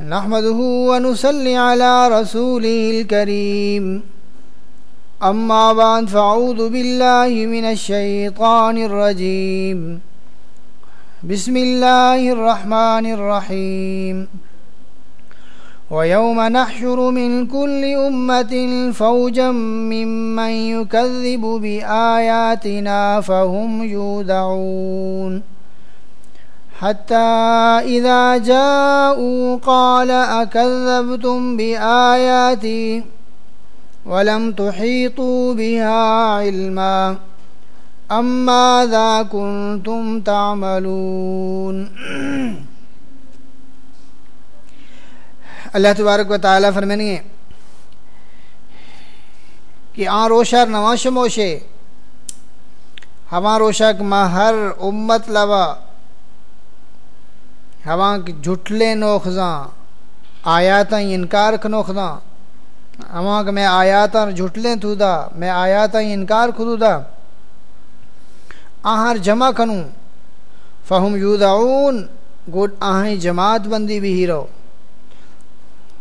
نحمده ونصلي على رسوله الكريم. أما بعد فأعوذ بالله من الشيطان الرجيم. بسم الله الرحمن الرحيم. ويوم نحشر من كل أمة فوجا ممن يكذب بآياتنا فهم يودعون. حتى إذا جاءوا قال أكذبتم بآياتي ولم تحيطوا بها علما أم ماذا كنتم تعملون؟ الله تبارك وتعالى فرمني كي ہے کہ آن روشا نواش موشے ہما ما ہر أمت لوا ہر امت جھٹلے نوخزاں آیاتاں انکار کنوخزاں ہوا کہ میں آیاتاں جھٹلے تھو دا میں آیاتاں انکار خدو دا جمع کنوں۔ فہم یودعون، گوٹ آہیں جماعت بندی بھی ہی رہو۔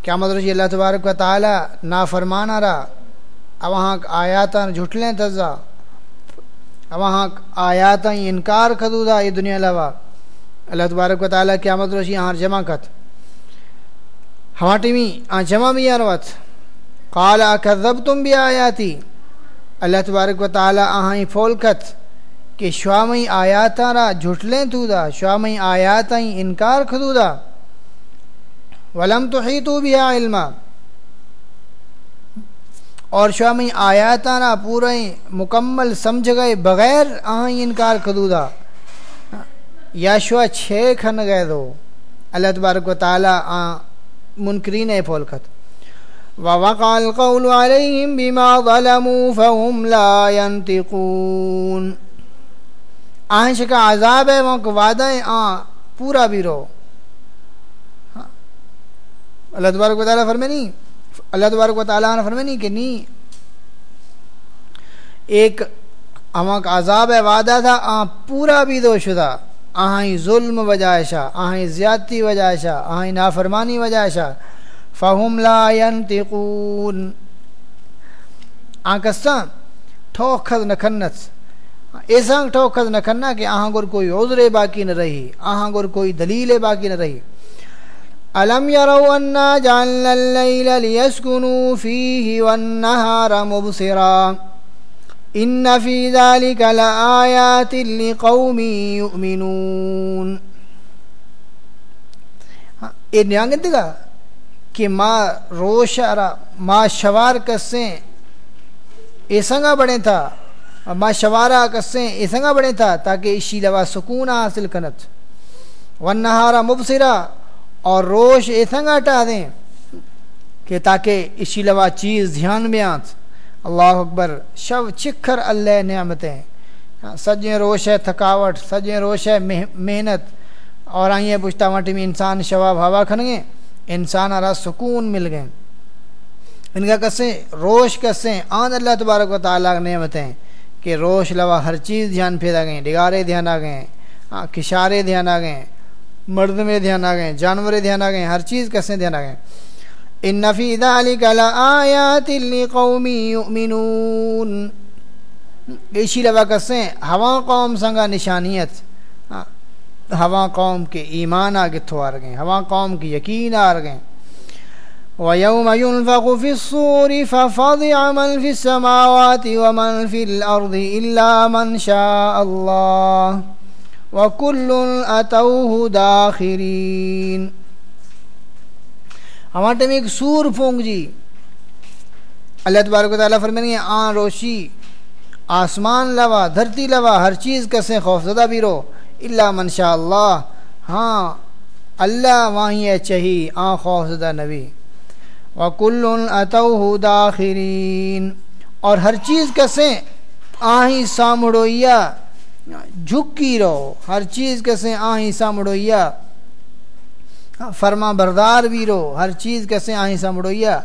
کیا مطلب جی اللہ تبارک و تعالی نا فرمانا رہا؟ اب وہاں آیاتاں جھٹلیں تزا اب وہاں آیاتاں انکار کدو دا یہ دنیا لوا اللہ تبارک و تعالیٰ کیا مطلب جی جمع کت۔ ہما ٹیمی آن جمع بھی آروت قال اکذب تم بھی آیاتی اللہ تبارک و تعالیٰ آہیں فول کت کہ شوامی آیاتاں را جھٹلیں تو دا شوامی آیاتاں انکار کدو دا ولم تحیطو بیا علما۔ اور شوامی آیاتانا پورے مکمل سمجھ گئے بغیر آہیں انکار کدودا یا شوا چھے کھن گئے دو۔ اللہ تبارک و تعالی منکرین اے پولکت وَوَقَعَ الْقَوْلُ عَلَيْهِمْ بِمَا ظَلَمُوا فَهُمْ لَا يَنْتِقُونَ آہیں شکا عذاب ہے، وہاں کو وعدہ ہے آن پورا بھی رو ہاں۔ اللہ تبارک و تعالیٰ فرمے نہیں، اللہ تبارک و تعالیٰ نے فرمے نہیں کہ نہیں۔ ایک ہماں کا عذاب وعدہ تھا آن پورا بھی دو شدہ۔ آہیں ظلم وجائشہ آہیں زیادتی وجائشہ آہیں نافرمانی وجائشہ فہم لا ینتقون آنکستان ٹھوکھد نکھنت ایسا ٹھوکھد نکھنا کہ آہاں گر کوئی عذر باقی نہ رہی، آہاں گر کوئی دلیل باقی نہ رہی۔ ألم يروا أنا جعلنا الليل ليسكنوا فيه والنهار مبصرا۔ إن في ذلك لآيات لقوم يؤمنون یہ نیانگت دیگا کہ ما روشارا ما شوار کسیں ایسنگا بڑھیں تھا ما شوارا کسیں ایسنگا بڑھیں تھا، تاکہ اسی لوا سکون حاصل کنت۔ والنہارا مبصرا اور روش ایسا ہٹا دیں، کہ تاکہ اسی لوا چیز دھیان میں آت اللہ اکبر شو چکھر اللہ نعمتیں۔ ہاں، سجیں روش ہے تھکاوٹ سجیں روش ہے محنت۔ اور آئیے پوچھتا مٹی میں انسان شواب ہوا کھن گئے؟ انسان آرہ سکون مل گئے۔ ان کا کسیں روش کسیں آن اللہ تبارک و تعالیٰ نعمتیں کہ روش لوا ہر چیز دھیان پھیدا گئے ڈگارے دھیان آ گئے ہاں، کشارے دھیان آ گئے مرد میں دھیان آ گئے جانور دھیان آ گئے ہر چیز کیسے دھیان آ گئے ان فی ذلک لآیات لقوم یؤمنون ایشی لوا کسیں ہوا قوم سنگا نشانیت، ہوا قوم کے ایمان آگے تھو آر گئے، ہوا قوم کی یقین آر گئے۔ وَيَوْمَ يُنفَقُ فِي الصُّورِ فَفَضِعَ مَنْ فِي السَّمَاوَاتِ وَمَنْ فِي الْأَرْضِ إِلَّا مَنْ شَاءَ اللَّهِ وکل اتوہ داخرین ہمارے ٹائم ایک سور پھونک جی۔ اللہ تبارک و تعالیٰ فرمائیں گے آن روشی، آسمان لوا، دھرتی لوا، ہر چیز کسے خوف زدہ بھی رو اللہ منشاء اللہ۔ ہاں اللہ وہیں چہی آن خوف زدہ نبی۔ وکل اتوہ داخرین اور ہر چیز کسے آہیں سامڑویا جھکی رہو۔ ہر چیز کیسے آہیں سامڑویا فرما بردار بھی رہو ہر چیز کیسے آہیں سامڑویا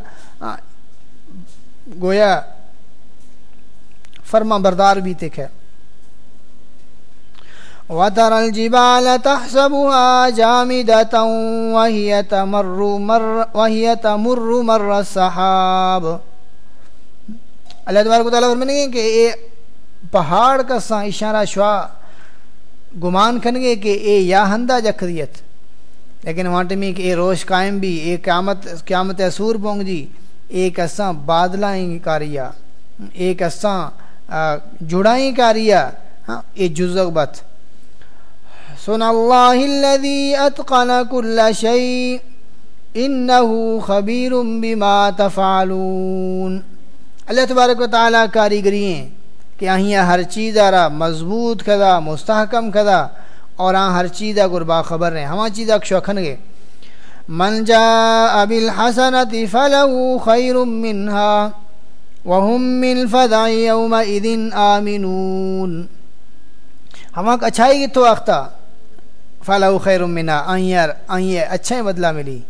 گویا فرما بردار بھی تک ہے وترى الجبال تحسبها جامدة وهي تمر مر، وهي تمر مر السحاب۔ اللہ تبارک و تعالیٰ فرمائیں گے کہ اے پہاڑ کا سا اشارہ شوا، گمان کھنگے کہ اے یا ہندہ جکھدیت لیکن وہاں ٹمی کہ اے روش قائم بھی اے قیامت قیامت اسور پونگ جی۔ ایک اساں بادلائیں کاریا ایک اساں جڑائیں کاریا ہاں اے جزگ بت سن اللہ الذي اتقن كل شيء انه خبیر بما تفعلون۔ اللہ تبارک و تعالیٰ کاریگری ہیں کہ آہیاں ہر چیز آرہ مضبوط کھدا، مستحکم کھدا۔ اور آن ہر چیز گربا خبر رہے ہما چیز اکشو گے۔ من جاء بالحسنت فلو خیر منها وهم من فضع يومئذ آمنون۔ ہما اچھائی گی تو اختہ فلو خیر منها آئیر آئیر اچھا بدلہ ملی۔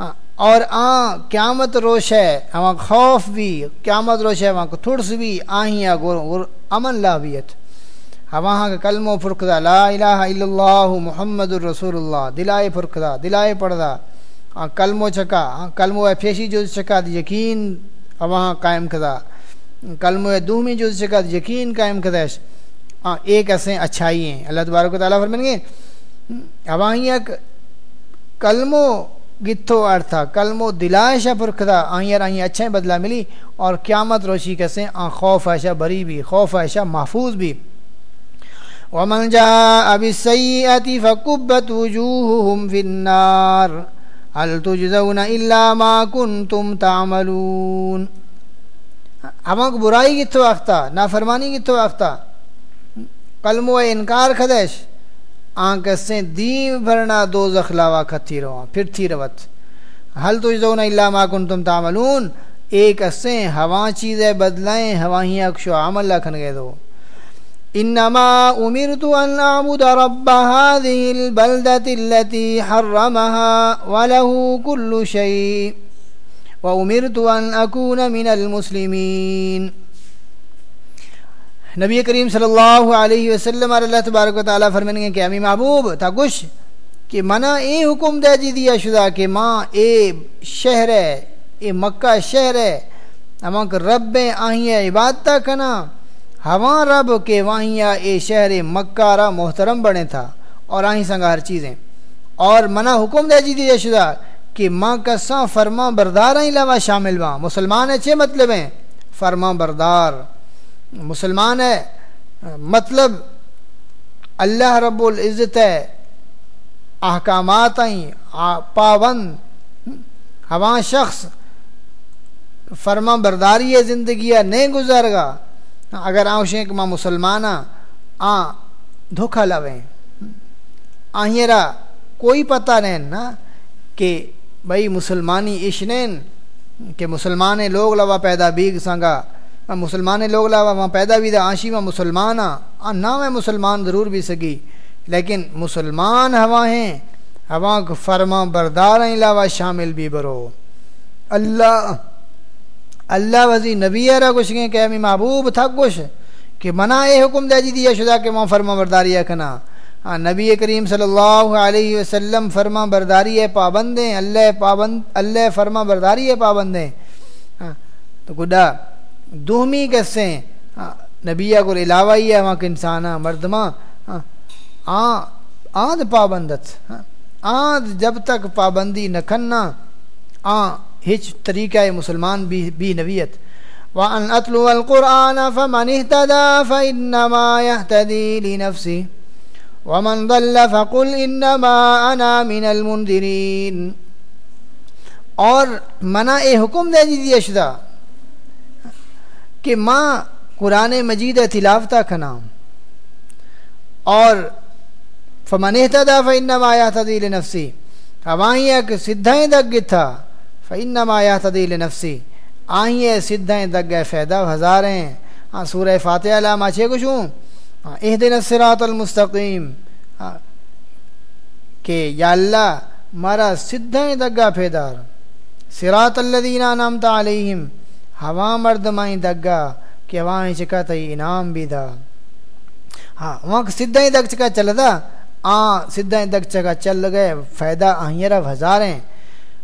ہاں اور آ قیامت روش ہے۔ ہماں خوف بھی، قیامت روش ہے۔ وہاں کو تھوڑ سی بھی گر امن لابیت ہواں کا کلمہ فرقدہ لا الہ الا اللہ محمد الرسول اللہ دلائے فرقدہ دلائے پڑھدا ہاں کلمو چکا ہاں کلمو پھیشی جو چکا یقین ہواں قائم کدا کلمو دومی جو چکا یقین قائم کداش ہاں ایک ایسے اچھائی ہیں اللہ تبارک و تعالیٰ فرمائیں گے ہواں کلمو گتھو ارتھا کلمو دلائشہ پرکھدا آئیر آئیں اچھے بدلہ ملی اور قیامت روشی کیسے آن خوف ایشہ بری بھی، خوف ایشہ محفوظ بھی. ومن جاء بالسيئة فكبت وجوههم في النار. هل تجزون إلا ما كنتم تعملون؟ ہمک برائی کی تو اختہ نافرمانی کی تو اختہ قلم و انکار خدش آنکھ سے دیم بھرنا دو زخلاوا کھتی رہا پھر تھی روت حل تجزون الا ما کنتم تعملون؟ ایک اسیں ہوا چیزیں بدلائیں ہوا ہی اکشو عمل لکھن گئے دو انما امرت ان اعبد رب هذه البلده التي حرمها وله كل شيء وامرت ان اكون من المسلمين. نبی کریم صلی اللہ علیہ وسلم اور اللہ تبارک و تعالیٰ فرمائیں گے کہ امی محبوب تھا کچھ کہ منع اے حکم دے جی دیا شدہ کہ ماں، اے شہر ہے، اے مکہ شہر ہے اما رب آہیں عبادتہ کنا۔ ہواں رب کے واہیاں اے شہر مکہ را محترم بنے تھا، اور آہیں سنگا ہر چیزیں۔ اور منع حکم دے جی دیجیے شدہ کہ ماں کساں فرما بردار ہیں لوا شامل وہاں۔ مسلمان اچھے مطلب ہیں؟ فرما بردار۔ مسلمان ہے مطلب اللہ رب العزت ہے، احکامات آئیں پابند۔ ہواں شخص فرما برداری زندگی نہیں گزر گا اگر آوشیں کہ ماں مسلمان ہاں، آ دھوکھا لویں۔ آہیرا کوئی پتہ نہیں نا کہ بھائی مسلمانی اشنین کہ مسلمان لوگ لوا پیدا بیگ سنگا۔ مسلمان لوگ لوا وہاں پیدا بھی دا آشی میں مسلمان ہاں۔ آ نہ میں مسلمان ضرور بھی سکی، لیکن مسلمان ہوا ہیں، ہوا فرما بردار علاوہ شامل بھی برو۔ اللہ اللہ وزی نبی را کچھ کہ امی محبوب تھا کچھ کہ منع اے حکم دے جی دیا شدہ کہ ماں فرما برداری ہے کنا۔ ہاں نبی کریم صلی اللہ علیہ وسلم فرما برداری ہے پابندیں اللہ پابند، اللہ فرما برداری ہے پابندیں ہاں تو گڈا دومی کیسے ہاں نبی کو علاوہ ہی ہے وہاں کے انسان مردمہ ہاں, ہاں، آند پابندت۔ ہاں آند جب تک پابندی نہ کھننا آ ہچ طریقہ مسلمان بھی بھی نویت وَأَنْ أَتْلُوَ الْقُرْآنَ فَمَنِ اهْتَدَى فَإِنَّمَا يَهْتَدِي لِنَفْسِهِ۔ وَمَنْ ضَلَّ فَقُلْ إِنَّمَا أَنَا مِنَ الْمُنْدِرِينَ اور منع حکم دے دیجیے شدہ کہ ماں قرآن مجید تلافتہ کا نام اور فمن اهتدى فإنما يهتدي لنفسه۔ ہمائیں ایک سدھائیں دگ تھا۔ فإنما يهتدي لنفسي آئیں سدھائیں دگ فیدہ ہزاریں۔ ہاں سورہ فاتحہ، علامہ چھے کچھ ہوں ہاں اہدن الصراط المستقیم۔ ہاں کہ یا اللہ مارا سدھائیں دگا فیدار صراط الذین انعمت علیہم۔ ہوا مردمائیں دگا، کہ ہوایں چکا تی انعام بھی دا۔ ہاں وہاں سدھا ہی دک چکا چل تھا آ سدھا ہی چکا چل گئے۔ فائدہ آہیرہ ہزاریں۔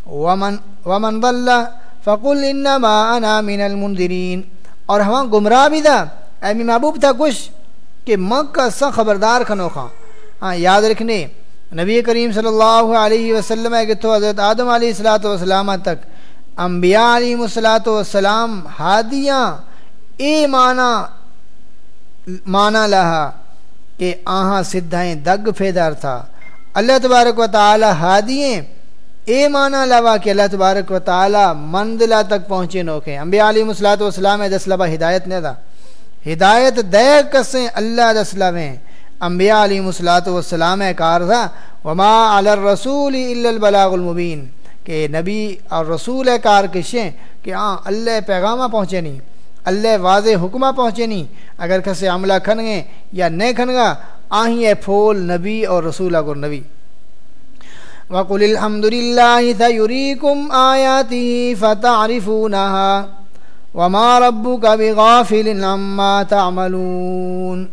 ومن ومن ضل فقل انما انا من المنذرین اور ہاں گمراہ بھی تھا۔ اے محبوب تھا کچھ کہ مک کا سا خبردار کھنو خاں ہاں یاد رکھنے، نبی کریم صلی اللہ علیہ وسلم ہے کہ تو حضرت آدم علیہ السلاۃ والسلام تک انبیاء علیہ السلاۃ والسلام ہادیاں اے مانا مانا لہا کہ آہاں سدھائیں دگ فیدار تھا۔ اللہ تبارک و تعالی ہادییں اے مانا لوا کہ اللہ تبارک و تعالی مندلہ تک پہنچے نوکے انبیاء علیہ السلاۃ والسلام ہے دس لبا ہدایت نے تھا ہدایت دے کسیں اللہ دس لبیں انبیاء علیہ السلاۃ والسلام کار تھا، وما علی الرسول الا البلاغ المبین کہ نبی اور رسول کار کشیں کہ ہاں اللہ پیغامہ پہنچے نہیں۔ اللہ واضح حکمہ پہنچے نہیں۔ اگر کسے عملہ کھن گے یا نہیں کھن گا آہیں پھول نبی اور رسول اگر نبی۔ وَقُلِ الْحَمْدُ لِلَّهِ سَيُرِيكُمْ آيَاتِهِ فَتَعْرِفُونَهَا وَمَا رَبُّكَ بِغَافِلٍ عَمَّا تَعْمَلُونَ۔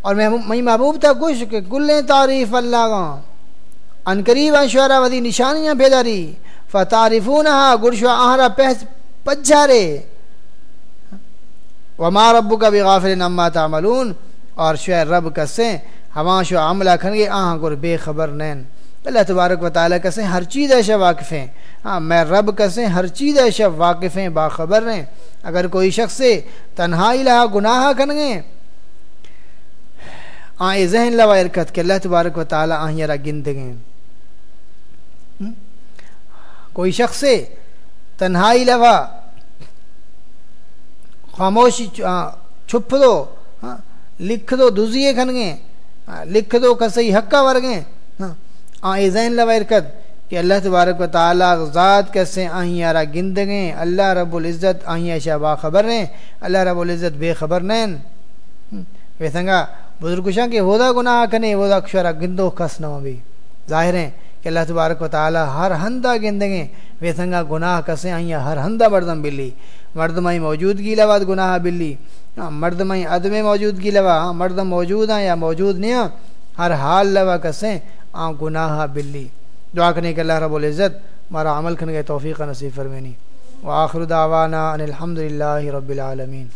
اور میں محبوب تھا کچھ کہ کلیں تعریف اللہ کا۔ ان قریب انشورہ ودی نشانیاں بھیداری فتعرفونہا گرشو آہرہ پہس پجھارے وما رب کا بھی غافل نما تعملون۔ اور شعر رب کسیں، ہما شو عملہ کھنگے، آہاں گر بے خبر نین۔ اللہ تبارک و تعالیٰ کسیں ہر چیز ایشا واقف ہیں۔ ہاں میں رب کسیں ہر چیز ایشا واقف ہیں، باخبر ہیں۔ اگر کوئی شخص سے تنہائی لہا گناہ کھنگے آئے ذہن لوا ارکت کہ اللہ تبارک و تعالیٰ آہیں یرا گندگیں کوئی شخص سے تنہائی لوا خاموشی چھپ دو ہاں، لکھ دو دزیے کھنگیں ہاں، لکھ دو کسی حقہ ورگیں ہاں، آئے ذہن لوا ارکت کہ اللہ تبارک و تعالیٰ ذات کیسے آہیں یارا گندگیں، اللہ رب العزت آہیں ایشا باخبر ہیں، اللہ رب العزت بے خبر نین۔ ویسنگا بزرگشاں کہ وہ دا گناہ کنے، وہ دا کشورا گندو کس نو بھی ظاہر ہیں کہ اللہ تبارک و تعالی ہر ہندہ گندگیں۔ ویسنگا گناہ کسے آئیں ہر ہندہ مردم بلی۔ مردمائی موجودگی لوا گناہ بلی۔ ہاں، مردمائی عدم موجودگی لوا۔ ہاں، مردم موجود ہیں یا موجود نہیں ہیں، ہر حال لوا کسیں آ، گناہ بلی۔ دعا کرنے کے اللہ رب العزت مارا عمل کرنے کے توفیق نصیب فرمینی وآخر دعوانا ان الحمد للہ رب العالمین۔